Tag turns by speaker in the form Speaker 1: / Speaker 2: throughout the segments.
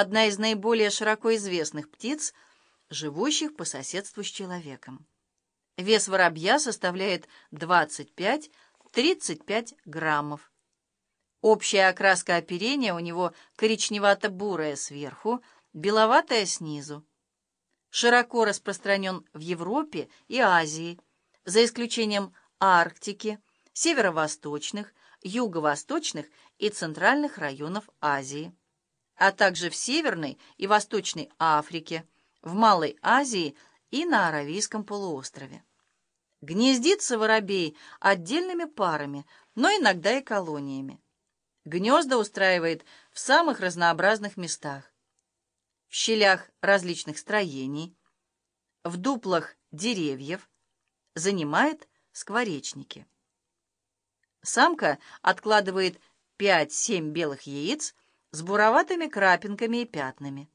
Speaker 1: одна из наиболее широко известных птиц, живущих по соседству с человеком. Вес воробья составляет 25-35 граммов. Общая окраска оперения у него коричневато-бурая сверху, беловатая снизу. Широко распространен в Европе и Азии, за исключением Арктики, северо-восточных, юго-восточных и центральных районов Азии, а также в Северной и Восточной Африке, в Малой Азии и на Аравийском полуострове. Гнездится воробей отдельными парами, но иногда и колониями. Гнезда устраивает в самых разнообразных местах. В щелях различных строений, в дуплах деревьев, занимает скворечники. Самка откладывает 5-7 белых яиц с буроватыми крапинками и пятнами.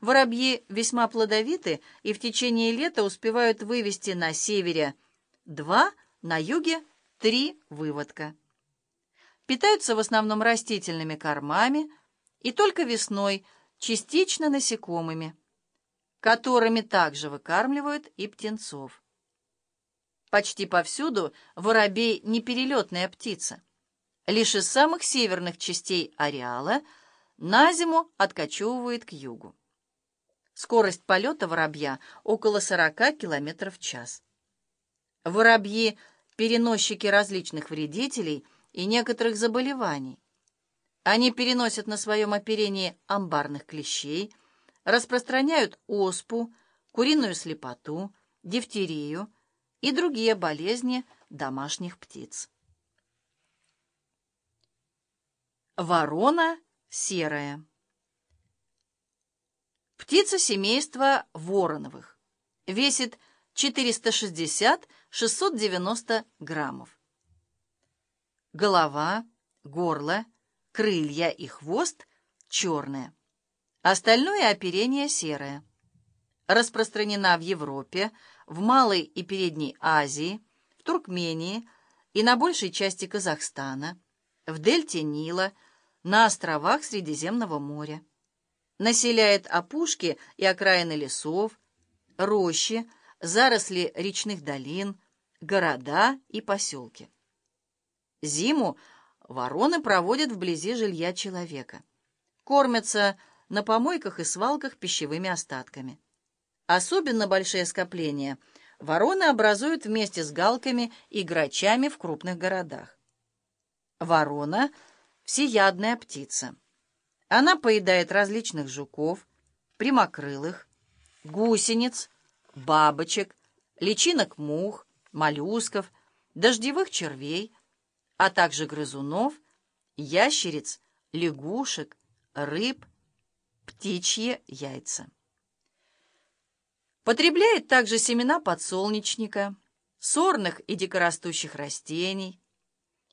Speaker 1: Воробьи весьма плодовиты и в течение лета успевают вывести на севере два, на юге три выводка. Питаются в основном растительными кормами и только весной частично насекомыми, которыми также выкармливают и птенцов. Почти повсюду воробей не перелетная птица. Лишь из самых северных частей ареала на зиму откачевывает к югу. Скорость полета воробья около 40 км в час. Воробьи – переносчики различных вредителей и некоторых заболеваний. Они переносят на своем оперении амбарных клещей, распространяют оспу, куриную слепоту, дифтерию и другие болезни домашних птиц. Ворона серая Птица семейства вороновых. Весит 460-690 граммов. Голова, горло, крылья и хвост черные. Остальное оперение серое. Распространена в Европе, в Малой и Передней Азии, в Туркмении и на большей части Казахстана, в дельте Нила, на островах Средиземного моря населяет опушки и окраины лесов, рощи, заросли речных долин, города и поселки. Зиму вороны проводят вблизи жилья человека. Кормятся на помойках и свалках пищевыми остатками. Особенно большие скопления вороны образуют вместе с галками и грачами в крупных городах. Ворона – всеядная птица. Она поедает различных жуков, прямокрылых, гусениц, бабочек, личинок мух, моллюсков, дождевых червей, а также грызунов, ящериц, лягушек, рыб, птичьи яйца. Потребляет также семена подсолнечника, сорных и дикорастущих растений.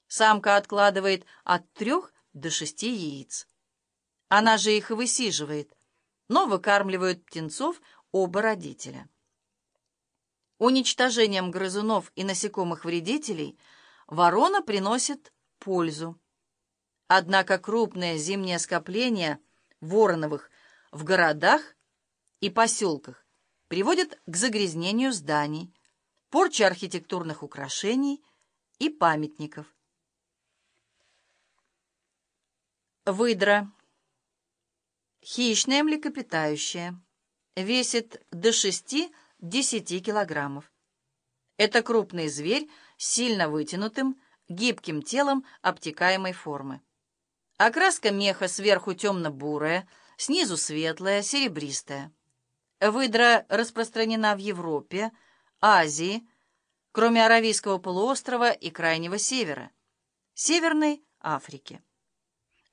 Speaker 1: Самка откладывает от трех до шести яиц. Она же их и высиживает, но выкармливают птенцов оба родителя. Уничтожением грызунов и насекомых-вредителей ворона приносит пользу. Однако крупные зимние скопления вороновых в городах и поселках приводят к загрязнению зданий, порче архитектурных украшений и памятников. Выдра Хищное млекопитающее. Весит до 6-10 килограммов. Это крупный зверь с сильно вытянутым, гибким телом обтекаемой формы. Окраска меха сверху темно-бурая, снизу светлая, серебристая. Выдра распространена в Европе, Азии, кроме Аравийского полуострова и Крайнего Севера, Северной Африки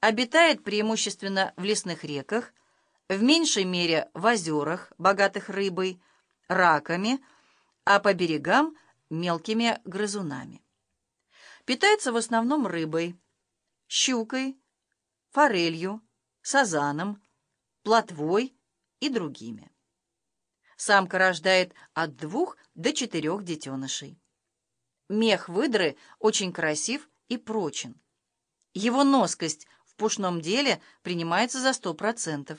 Speaker 1: обитает преимущественно в лесных реках, в меньшей мере в озерах, богатых рыбой, раками, а по берегам – мелкими грызунами. Питается в основном рыбой, щукой, форелью, сазаном, плотвой и другими. Самка рождает от двух до четырех детенышей. Мех выдры очень красив и прочен. Его носкость в пушном деле принимается за сто процентов.